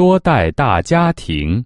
多代大家庭。